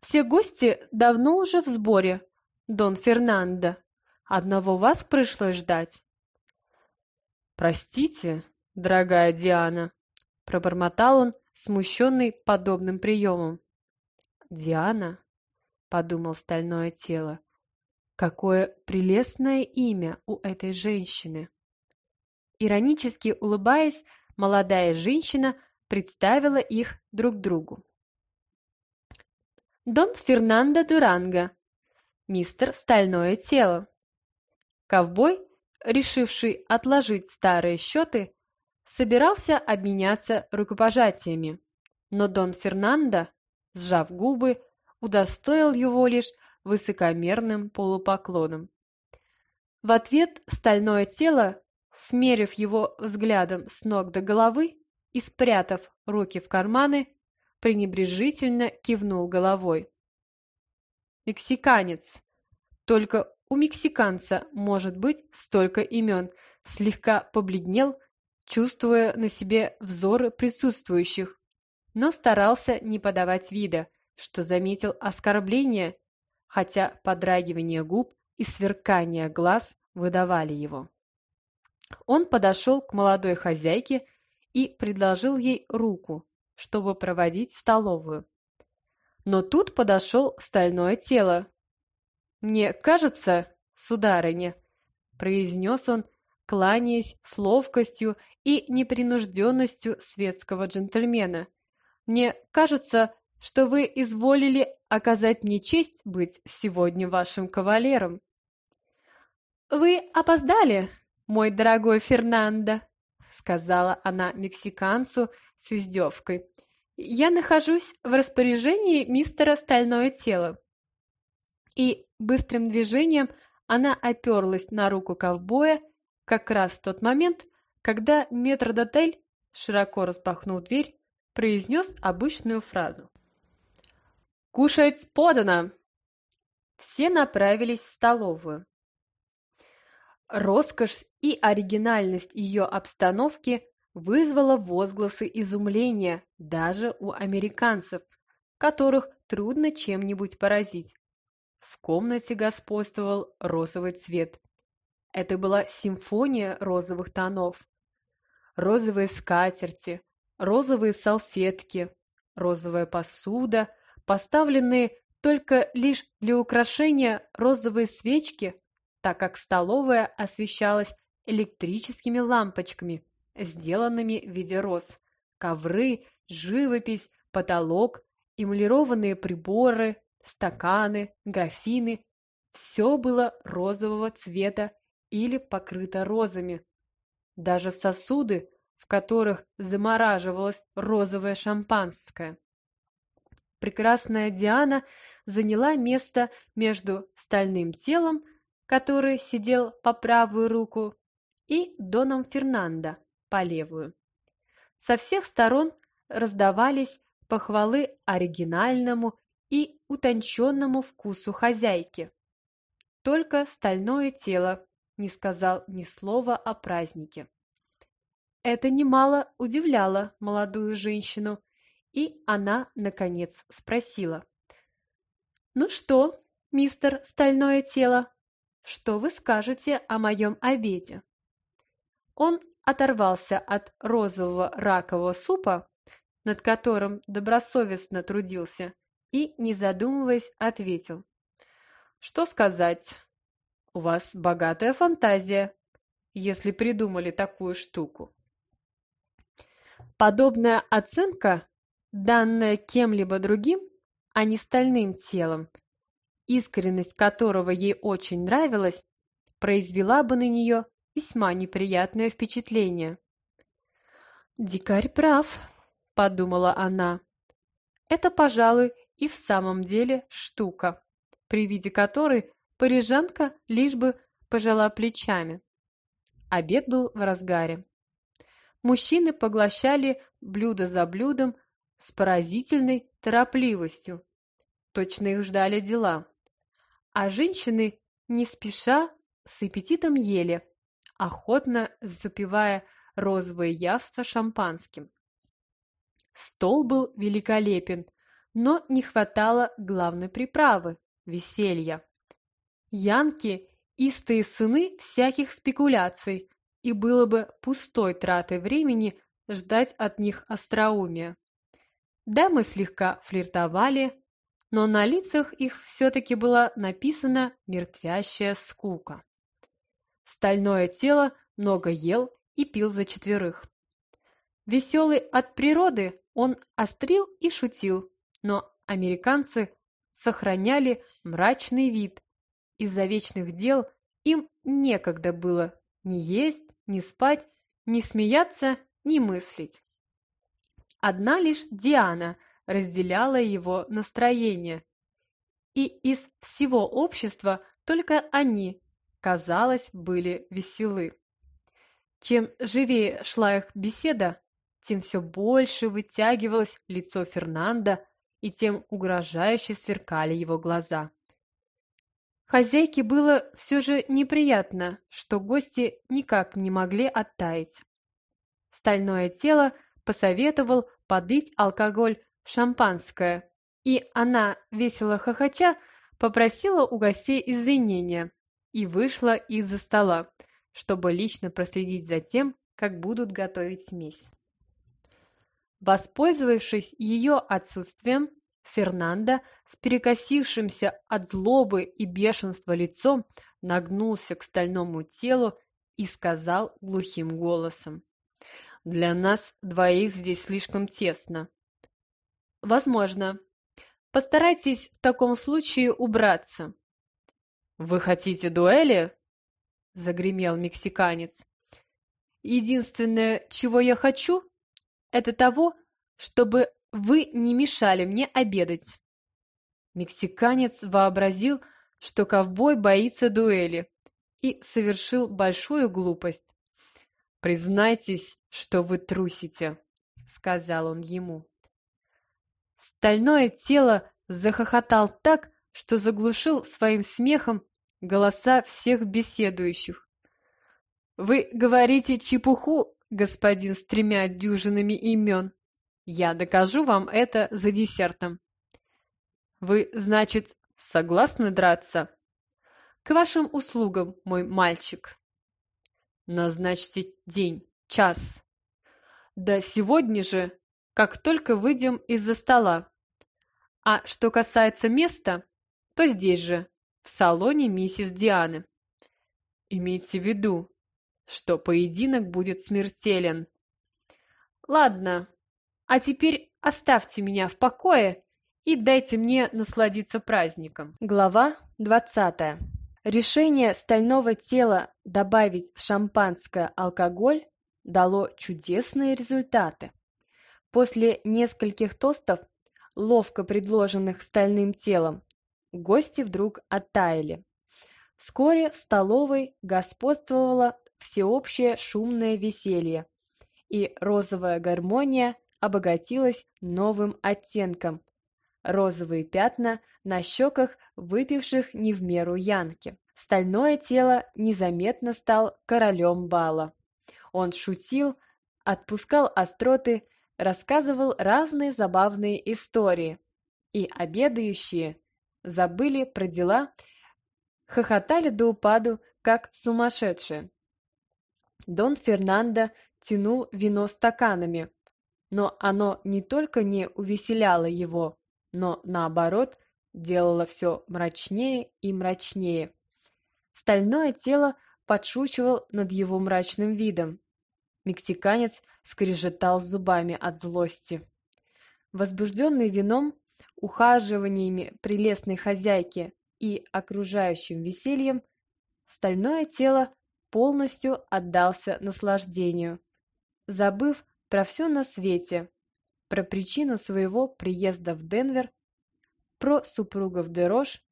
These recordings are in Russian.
Все гости давно уже в сборе, Дон Фернандо. Одного вас пришлось ждать. «Простите, дорогая Диана», — пробормотал он, смущенный подобным приемом. «Диана?» — подумал стальное тело. «Какое прелестное имя у этой женщины!» Иронически улыбаясь, молодая женщина представила их друг другу. Дон Фернандо Дуранго, мистер Стальное Тело. Ковбой, решивший отложить старые счеты, собирался обменяться рукопожатиями, но Дон Фернандо, сжав губы, удостоил его лишь высокомерным полупоклоном. В ответ Стальное Тело, смерив его взглядом с ног до головы и спрятав руки в карманы, пренебрежительно кивнул головой. «Мексиканец. Только у мексиканца может быть столько имен», слегка побледнел, чувствуя на себе взоры присутствующих, но старался не подавать вида, что заметил оскорбление, хотя подрагивание губ и сверкание глаз выдавали его. Он подошел к молодой хозяйке и предложил ей руку, чтобы проводить в столовую. Но тут подошел стальное тело. «Мне кажется, сударыня», — произнес он, кланяясь с ловкостью и непринужденностью светского джентльмена. «Мне кажется, что вы изволили оказать мне честь быть сегодня вашим кавалером». «Вы опоздали, мой дорогой Фернандо», — сказала она мексиканцу с издевкой. «Я нахожусь в распоряжении мистера Стальное Тело». И быстрым движением она оперлась на руку ковбоя как раз в тот момент, когда метрдотель, широко распахнув дверь, произнес обычную фразу. «Кушать подано!» Все направились в столовую. Роскошь и оригинальность ее обстановки вызвала возгласы изумления даже у американцев, которых трудно чем-нибудь поразить. В комнате господствовал розовый цвет. Это была симфония розовых тонов. Розовые скатерти, розовые салфетки, розовая посуда, поставленные только лишь для украшения розовые свечки так как столовая освещалась электрическими лампочками, сделанными в виде роз. Ковры, живопись, потолок, эмалированные приборы, стаканы, графины – все было розового цвета или покрыто розами. Даже сосуды, в которых замораживалось розовое шампанское. Прекрасная Диана заняла место между стальным телом который сидел по правую руку, и Доном Фернандо по левую. Со всех сторон раздавались похвалы оригинальному и утонченному вкусу хозяйки. Только стальное тело не сказал ни слова о празднике. Это немало удивляло молодую женщину, и она, наконец, спросила. «Ну что, мистер Стальное Тело, что вы скажете о моем обеде?» Он оторвался от розового ракового супа, над которым добросовестно трудился, и, не задумываясь, ответил. «Что сказать? У вас богатая фантазия, если придумали такую штуку». Подобная оценка, данная кем-либо другим, а не стальным телом, искренность которого ей очень нравилась, произвела бы на нее весьма неприятное впечатление. «Дикарь прав», — подумала она. «Это, пожалуй, и в самом деле штука, при виде которой парижанка лишь бы пожала плечами». Обед был в разгаре. Мужчины поглощали блюдо за блюдом с поразительной торопливостью. Точно их ждали дела а женщины не спеша с аппетитом ели, охотно запивая розовые яства шампанским. Стол был великолепен, но не хватало главной приправы – веселья. Янки – истые сыны всяких спекуляций, и было бы пустой тратой времени ждать от них остроумия. Дамы слегка флиртовали, но на лицах их все-таки была написана мертвящая скука. Стальное тело много ел и пил за четверых. Веселый от природы, он острил и шутил, но американцы сохраняли мрачный вид. Из-за вечных дел им некогда было ни есть, ни спать, ни смеяться, ни мыслить. Одна лишь Диана разделяла его настроение. И из всего общества только они, казалось, были веселы. Чем живее шла их беседа, тем все больше вытягивалось лицо Фернанда, и тем угрожающе сверкали его глаза. Хозяйке было все же неприятно, что гости никак не могли оттаять. Стальное тело посоветовал подлить алкоголь шампанское, и она, весело хохоча, попросила у гостей извинения и вышла из-за стола, чтобы лично проследить за тем, как будут готовить смесь. Воспользовавшись ее отсутствием, Фернандо с перекосившимся от злобы и бешенства лицом нагнулся к стальному телу и сказал глухим голосом. «Для нас двоих здесь слишком тесно». «Возможно. Постарайтесь в таком случае убраться». «Вы хотите дуэли?» — загремел мексиканец. «Единственное, чего я хочу, это того, чтобы вы не мешали мне обедать. Мексиканец вообразил, что ковбой боится дуэли, и совершил большую глупость. «Признайтесь, что вы трусите», — сказал он ему. Стальное тело захохотал так, что заглушил своим смехом голоса всех беседующих. «Вы говорите чепуху, господин с тремя дюжинами имен. Я докажу вам это за десертом. Вы, значит, согласны драться? К вашим услугам, мой мальчик. Назначьте день, час. Да сегодня же, как только выйдем из-за стола. А что касается места, то здесь же, в салоне миссис Дианы. Имейте в виду, что поединок будет смертелен. Ладно, а теперь оставьте меня в покое и дайте мне насладиться праздником. Глава 20. Решение стального тела добавить в шампанское алкоголь дало чудесные результаты. После нескольких тостов, ловко предложенных стальным телом, гости вдруг оттаяли. Вскоре в столовой господствовала всеобщее шумное веселье, и розовая гармония обогатилась новым оттенком. Розовые пятна на щеках выпивших не в меру Янки. Стальное тело незаметно стал королем бала. Он шутил, отпускал остроты, рассказывал разные забавные истории. И обедающие забыли про дела, хохотали до упаду, как сумасшедшие. Дон Фернандо тянул вино стаканами, но оно не только не увеселяло его, но, наоборот, делало все мрачнее и мрачнее. Стальное тело подшучивал над его мрачным видом. Мексиканец скрежетал зубами от злости. Возбужденный вином, ухаживаниями прелестной хозяйки и окружающим весельем, стальное тело полностью отдался наслаждению, забыв про все на свете, про причину своего приезда в Денвер, про супругов Дерош,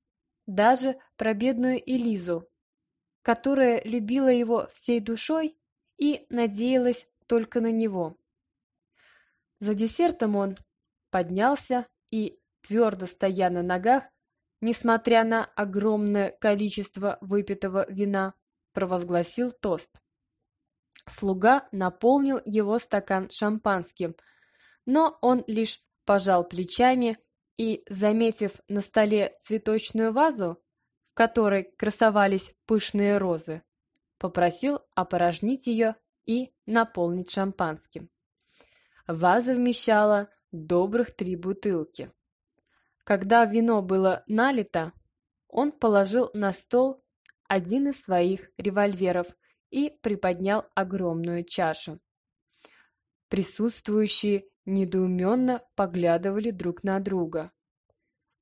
даже про бедную Элизу, которая любила его всей душой и надеялась только на него. За десертом он поднялся и, твердо стоя на ногах, несмотря на огромное количество выпитого вина, провозгласил тост. Слуга наполнил его стакан шампанским, но он лишь пожал плечами и, заметив на столе цветочную вазу, в которой красовались пышные розы, попросил опорожнить ее и наполнить шампанским. Ваза вмещала добрых три бутылки. Когда вино было налито, он положил на стол один из своих револьверов и приподнял огромную чашу. Присутствующие недоуменно поглядывали друг на друга.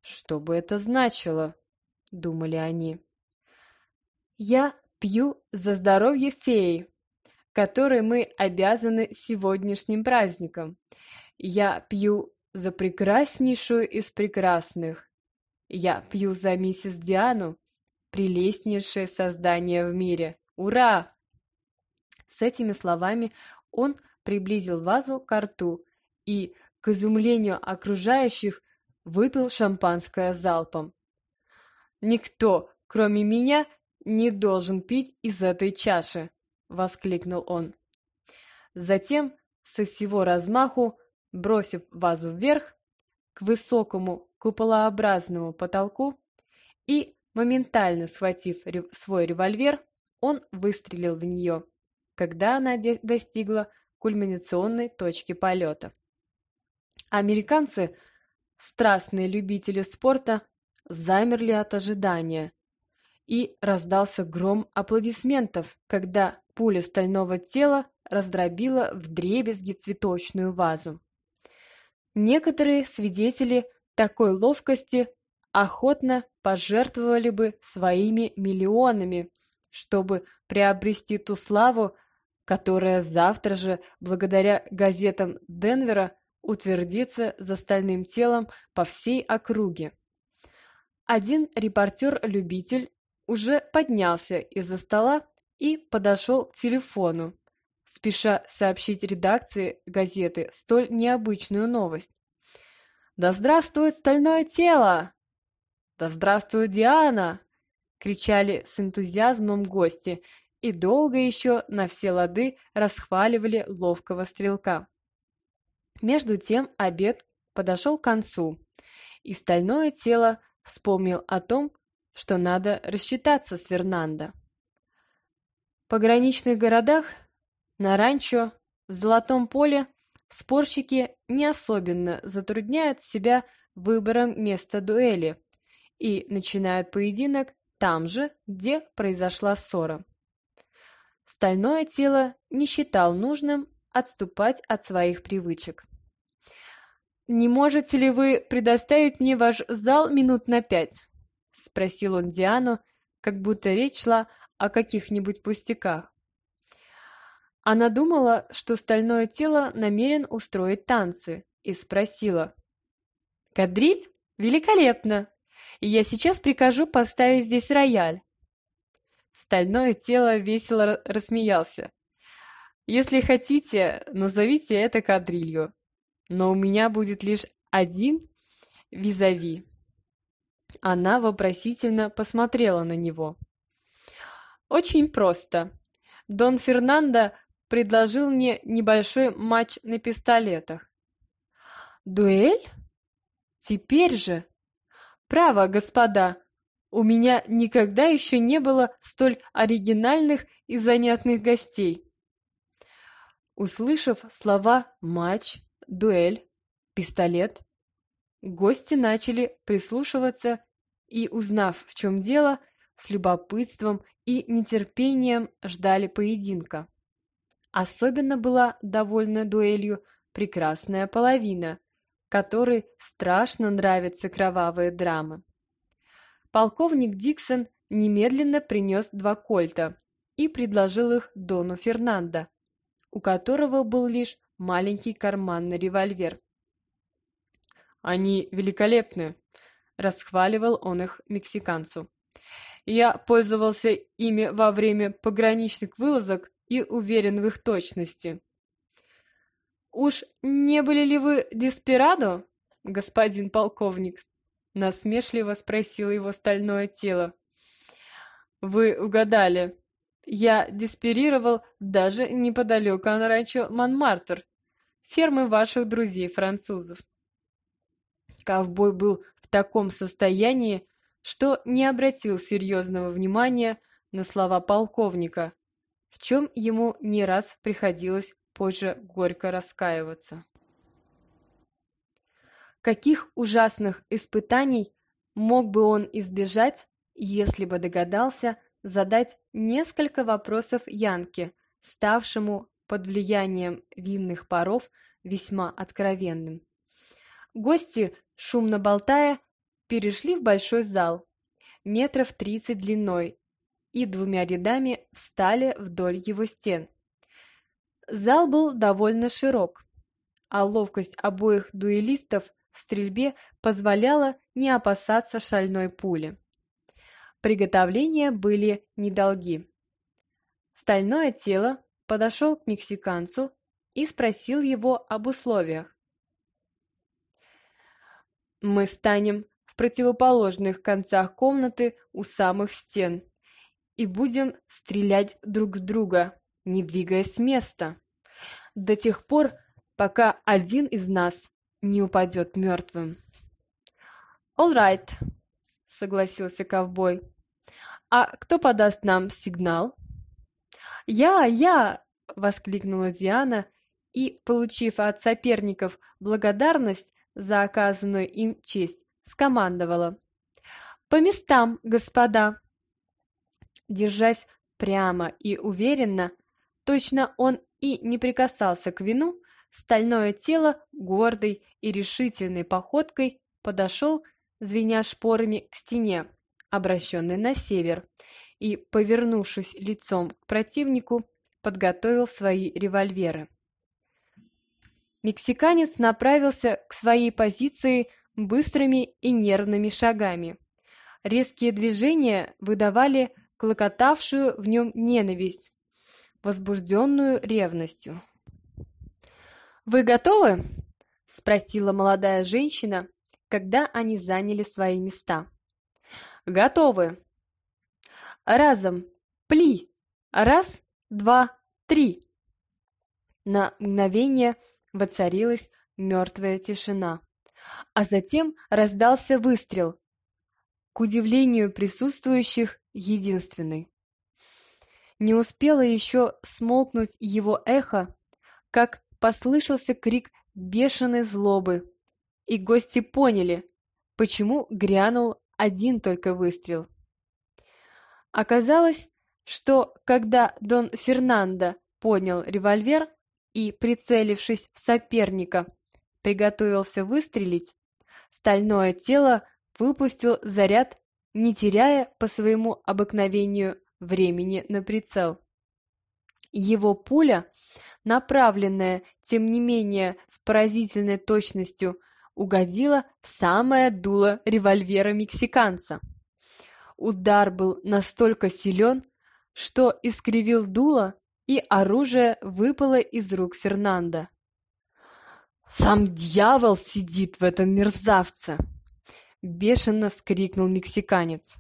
«Что бы это значило?» — думали они. «Я пью за здоровье феи, которой мы обязаны сегодняшним праздником. Я пью за прекраснейшую из прекрасных. Я пью за миссис Диану, прелестнейшее создание в мире. Ура!» С этими словами он приблизил вазу к рту и, к изумлению окружающих, выпил шампанское залпом. «Никто, кроме меня, не должен пить из этой чаши!» — воскликнул он. Затем, со всего размаху, бросив вазу вверх, к высокому куполообразному потолку и, моментально схватив свой револьвер, он выстрелил в нее, когда она достигла кульминационной точки полета. Американцы, страстные любители спорта, замерли от ожидания, и раздался гром аплодисментов, когда пуля стального тела раздробила вдребезги цветочную вазу. Некоторые свидетели такой ловкости охотно пожертвовали бы своими миллионами, чтобы приобрести ту славу, которая завтра же, благодаря газетам Денвера, утвердится за стальным телом по всей округе. Один репортер-любитель уже поднялся из-за стола и подошел к телефону, спеша сообщить редакции газеты столь необычную новость. «Да здравствует стальное тело!» «Да здравствует Диана!» — кричали с энтузиазмом гости и долго еще на все лады расхваливали ловкого стрелка. Между тем обед подошел к концу, и стальное тело вспомнил о том, что надо рассчитаться с Фернандо. Пограничных городах, на ранчо, в Золотом поле спорщики не особенно затрудняют себя выбором места дуэли и начинают поединок там же, где произошла ссора. Стальное тело не считал нужным отступать от своих привычек. «Не можете ли вы предоставить мне ваш зал минут на пять?» — спросил он Диану, как будто речь шла о каких-нибудь пустяках. Она думала, что стальное тело намерен устроить танцы, и спросила. «Кадриль? Великолепно! Я сейчас прикажу поставить здесь рояль. Стальное тело весело рассмеялся. «Если хотите, назовите это кадрилью, но у меня будет лишь один визави». Она вопросительно посмотрела на него. «Очень просто. Дон Фернандо предложил мне небольшой матч на пистолетах». «Дуэль? Теперь же?» «Право, господа, у меня никогда еще не было столь оригинальных и занятных гостей. Услышав слова «матч», «дуэль», «пистолет», гости начали прислушиваться и, узнав, в чем дело, с любопытством и нетерпением ждали поединка. Особенно была довольна дуэлью прекрасная половина, которой страшно нравятся кровавые драмы полковник Диксон немедленно принес два кольта и предложил их Дону Фернандо, у которого был лишь маленький карманный револьвер. «Они великолепны!» – расхваливал он их мексиканцу. «Я пользовался ими во время пограничных вылазок и уверен в их точности». «Уж не были ли вы деспирадо, господин полковник?» Насмешливо спросил его стальное тело. «Вы угадали. Я диспирировал даже неподалеку от ранчо Монмартр, фермы ваших друзей-французов». Ковбой был в таком состоянии, что не обратил серьезного внимания на слова полковника, в чем ему не раз приходилось позже горько раскаиваться. Каких ужасных испытаний мог бы он избежать, если бы догадался задать несколько вопросов Янке, ставшему под влиянием винных паров весьма откровенным. Гости, шумно болтая, перешли в большой зал, метров тридцать длиной, и двумя рядами встали вдоль его стен. Зал был довольно широк, а ловкость обоих дуэлистов в стрельбе позволяла не опасаться шальной пули. Приготовления были недолги. Стальное тело подошел к мексиканцу и спросил его об условиях. «Мы станем в противоположных концах комнаты у самых стен и будем стрелять друг в друга, не двигаясь с места, до тех пор, пока один из нас не упадет мертвым». «All right», — согласился ковбой. «А кто подаст нам сигнал?» «Я, я!» — воскликнула Диана и, получив от соперников благодарность за оказанную им честь, скомандовала. «По местам, господа!» Держась прямо и уверенно, точно он и не прикасался к вину, стальное тело гордой и решительной походкой подошел, звеня шпорами к стене, обращенной на север, и, повернувшись лицом к противнику, подготовил свои револьверы. Мексиканец направился к своей позиции быстрыми и нервными шагами. Резкие движения выдавали клокотавшую в нем ненависть, возбужденную ревностью. «Вы готовы?» – спросила молодая женщина, когда они заняли свои места. «Готовы!» Разом. Пли. Раз, два, три. На мгновение воцарилась мертвая тишина. А затем раздался выстрел. К удивлению присутствующих, единственный. Не успело еще смолкнуть его эхо, как послышался крик бешеной злобы, и гости поняли, почему грянул один только выстрел. Оказалось, что когда Дон Фернандо поднял револьвер и, прицелившись в соперника, приготовился выстрелить, стальное тело выпустил заряд, не теряя по своему обыкновению времени на прицел. Его пуля, направленная, тем не менее, с поразительной точностью, угодила в самое дуло револьвера мексиканца. Удар был настолько силен, что искривил дуло, и оружие выпало из рук Фернанда. «Сам дьявол сидит в этом мерзавце!» — бешено вскрикнул мексиканец.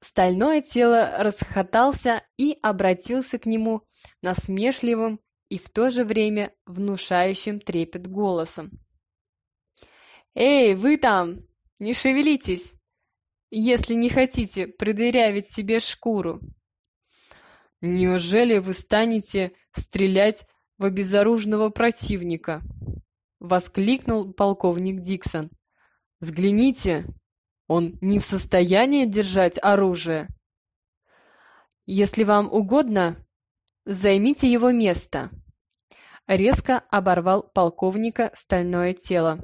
Стальное тело расхотался и обратился к нему насмешливым и в то же время внушающим трепет голосом. «Эй, вы там! Не шевелитесь! если не хотите продырявить себе шкуру. Неужели вы станете стрелять в обезоруженного противника? Воскликнул полковник Диксон. Взгляните, он не в состоянии держать оружие. Если вам угодно, займите его место. Резко оборвал полковника стальное тело.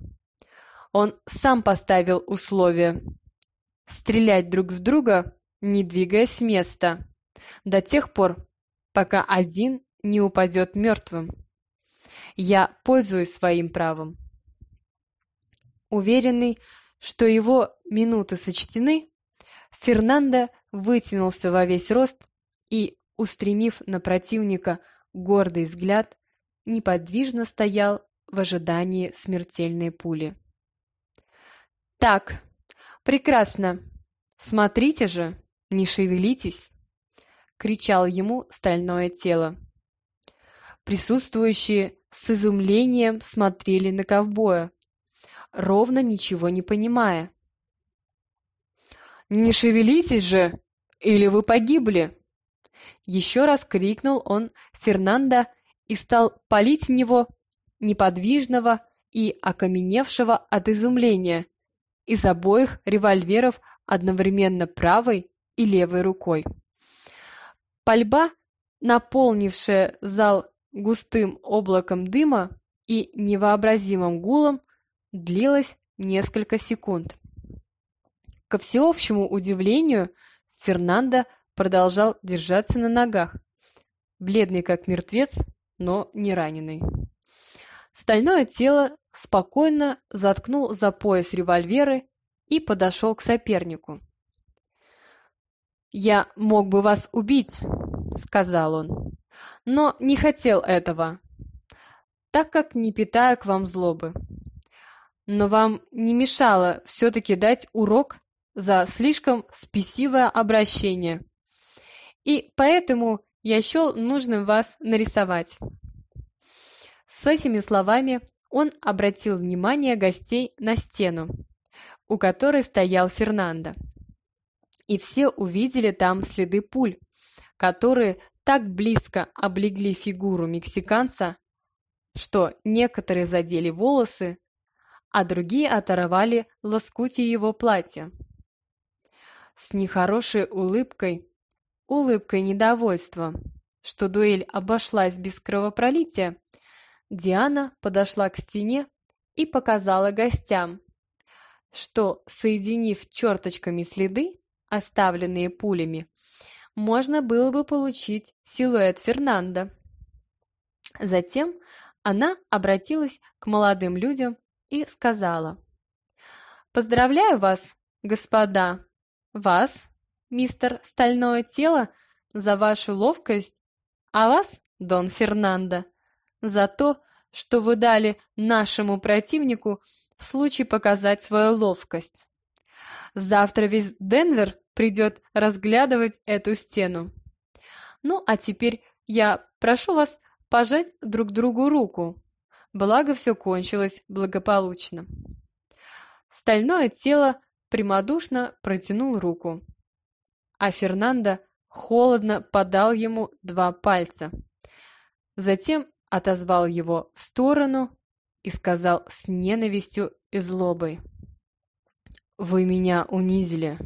Он сам поставил условие стрелять друг в друга, не двигаясь с места, до тех пор, пока один не упадет мертвым. Я пользуюсь своим правом. Уверенный, что его минуты сочтены, Фернандо вытянулся во весь рост и, устремив на противника гордый взгляд, неподвижно стоял в ожидании смертельной пули. «Так, «Прекрасно! Смотрите же, не шевелитесь!» — кричал ему стальное тело. Присутствующие с изумлением смотрели на ковбоя. ровно ничего не понимая. «Не шевелитесь же, или вы погибли!» Еще раз крикнул он Фернандо и стал палить в него неподвижного и окаменевшего от изумления из обоих револьверов одновременно правой и левой рукой. Пальба, наполнившая зал густым облаком дыма и невообразимым гулом, длилась несколько секунд. Ко всеобщему удивлению, Фернандо продолжал держаться на ногах, бледный как мертвец, но не раненый. Стальное тело спокойно заткнул за пояс револьверы и подошел к сопернику. «Я мог бы вас убить», — сказал он, — «но не хотел этого, так как не питаю к вам злобы. Но вам не мешало все-таки дать урок за слишком спесивое обращение, и поэтому я счел нужным вас нарисовать». С этими словами он обратил внимание гостей на стену, у которой стоял Фернандо. И все увидели там следы пуль, которые так близко облегли фигуру мексиканца, что некоторые задели волосы, а другие оторвали лоскути его платья. С нехорошей улыбкой, улыбкой недовольства, что дуэль обошлась без кровопролития, Диана подошла к стене и показала гостям, что, соединив черточками следы, оставленные пулями, можно было бы получить силуэт Фернанда. Затем она обратилась к молодым людям и сказала, «Поздравляю вас, господа, вас, мистер Стальное Тело, за вашу ловкость, а вас, Дон Фернандо, за то, что вы дали нашему противнику случай показать свою ловкость. Завтра весь Денвер придет разглядывать эту стену. Ну, а теперь я прошу вас пожать друг другу руку. Благо все кончилось благополучно. Стальное тело прямодушно протянул руку, а Фернандо холодно подал ему два пальца. Затем отозвал его в сторону и сказал с ненавистью и злобой. «Вы меня унизили,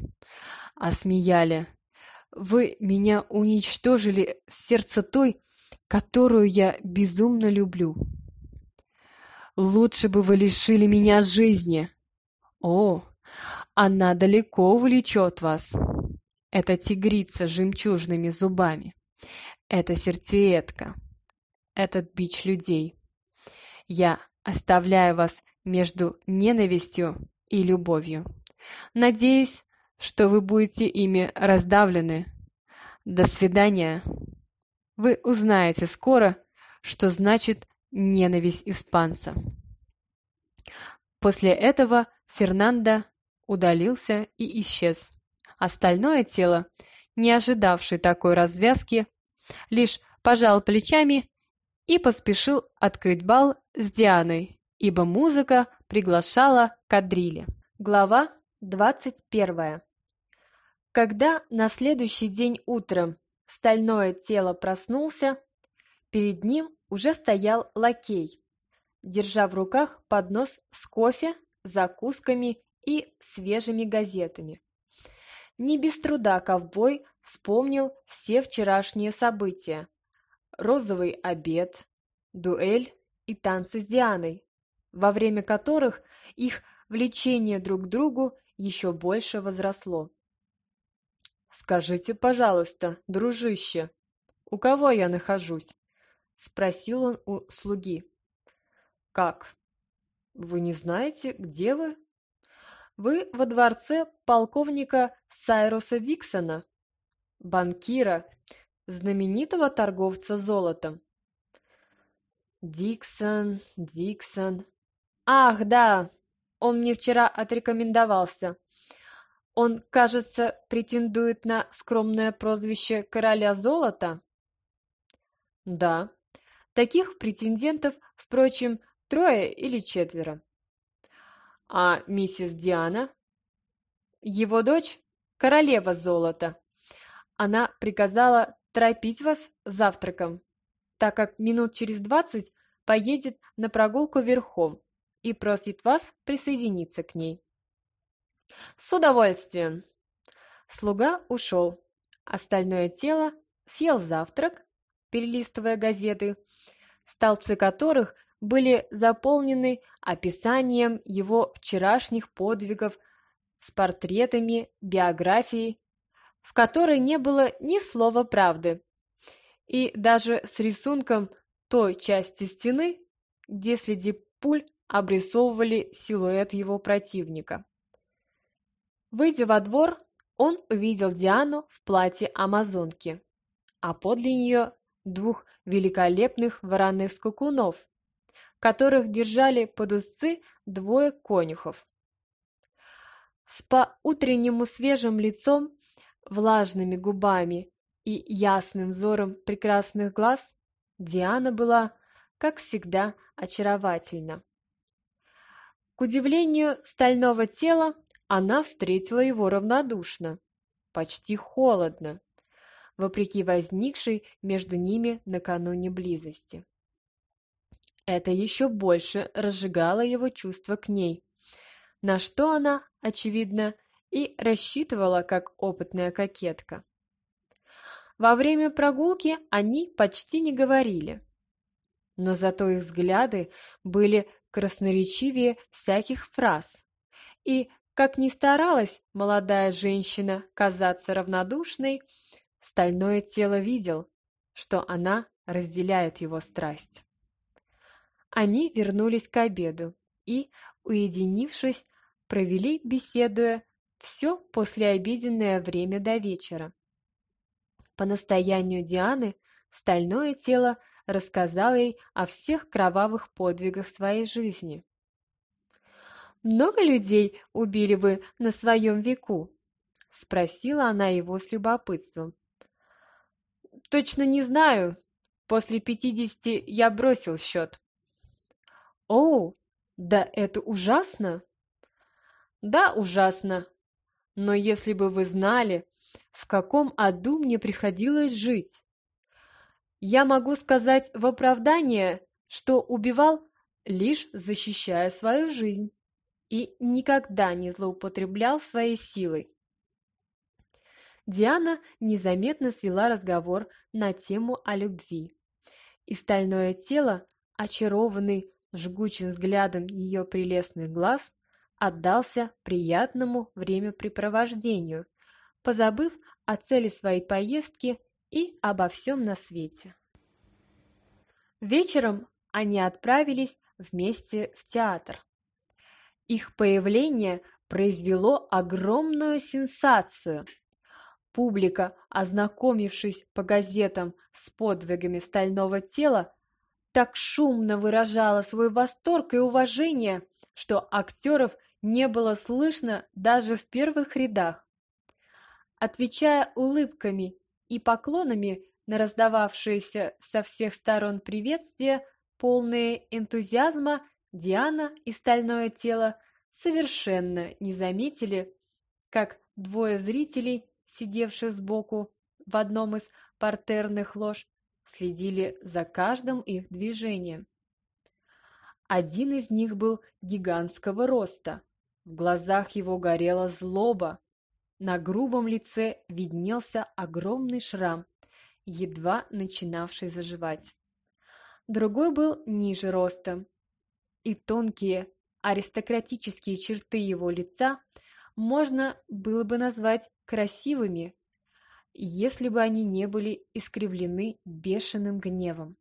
осмеяли. Вы меня уничтожили в сердце той, которую я безумно люблю. Лучше бы вы лишили меня жизни. О, она далеко увлечет вас. Это тигрица с жемчужными зубами. Это сердцеедка этот бич людей. Я оставляю вас между ненавистью и любовью. Надеюсь, что вы будете ими раздавлены. До свидания. Вы узнаете скоро, что значит ненависть испанца. После этого Фернандо удалился и исчез. Остальное тело, не ожидавшее такой развязки, лишь пожал плечами и поспешил открыть бал с Дианой, ибо музыка приглашала кадрили. Глава 21. Когда на следующий день утром стальное тело проснулся, перед ним уже стоял лакей, держа в руках поднос с кофе, закусками и свежими газетами. Не без труда ковбой вспомнил все вчерашние события, розовый обед, дуэль и танцы с Дианой, во время которых их влечение друг к другу еще больше возросло. «Скажите, пожалуйста, дружище, у кого я нахожусь?» — спросил он у слуги. «Как? Вы не знаете, где вы?» «Вы во дворце полковника Сайруса Диксона, банкира, знаменитого торговца золотом. Диксон, Диксон. Ах, да, он мне вчера отрекомендовался. Он, кажется, претендует на скромное прозвище короля золота? Да. Таких претендентов, впрочем, трое или четверо. А миссис Диана? Его дочь – королева золота. Она приказала торопить вас завтраком, так как минут через двадцать поедет на прогулку верхом и просит вас присоединиться к ней. С удовольствием. Слуга ушел. Остальное тело съел завтрак, перелистывая газеты, столбцы которых были заполнены описанием его вчерашних подвигов с портретами, биографией, в которой не было ни слова правды, и даже с рисунком той части стены, где следи пуль обрисовывали силуэт его противника. Выйдя во двор, он увидел Диану в платье амазонки, а подле нее двух великолепных вороных скакунов, которых держали под узцы двое конюхов. С по-утреннему свежим лицом, влажными губами и ясным взором прекрасных глаз Диана была, как всегда, очаровательна. К удивлению стального тела, она встретила его равнодушно, почти холодно, вопреки возникшей между ними накануне близости. Это еще больше разжигало его чувства к ней, на что она, очевидно, и рассчитывала как опытная кокетка. Во время прогулки они почти не говорили, но зато их взгляды были красноречивее всяких фраз, и как ни старалась молодая женщина казаться равнодушной, стальное тело видел, что она разделяет его страсть. Они вернулись к обеду и, уединившись, провели, беседуя, все послеобеденное время до вечера. По настоянию Дианы стальное тело рассказало ей о всех кровавых подвигах своей жизни. «Много людей убили вы на своем веку?» — спросила она его с любопытством. «Точно не знаю. После пятидесяти я бросил счет». «Оу, да это ужасно!» «Да, ужасно. Но если бы вы знали, в каком аду мне приходилось жить. Я могу сказать в оправдание, что убивал, лишь защищая свою жизнь и никогда не злоупотреблял своей силой. Диана незаметно свела разговор на тему о любви, и стальное тело, очарованный жгучим взглядом ее прелестных глаз, отдался приятному времяпрепровождению, позабыв о цели своей поездки и обо всем на свете. Вечером они отправились вместе в театр. Их появление произвело огромную сенсацию. Публика, ознакомившись по газетам с подвигами стального тела, так шумно выражала свой восторг и уважение, что актеров не было слышно даже в первых рядах. Отвечая улыбками и поклонами на раздававшиеся со всех сторон приветствия, полные энтузиазма, Диана и стальное тело совершенно не заметили, как двое зрителей, сидевших сбоку в одном из партерных лож, следили за каждым их движением. Один из них был гигантского роста. В глазах его горела злоба. На грубом лице виднелся огромный шрам, едва начинавший заживать. Другой был ниже ростом, и тонкие аристократические черты его лица можно было бы назвать красивыми, если бы они не были искривлены бешеным гневом.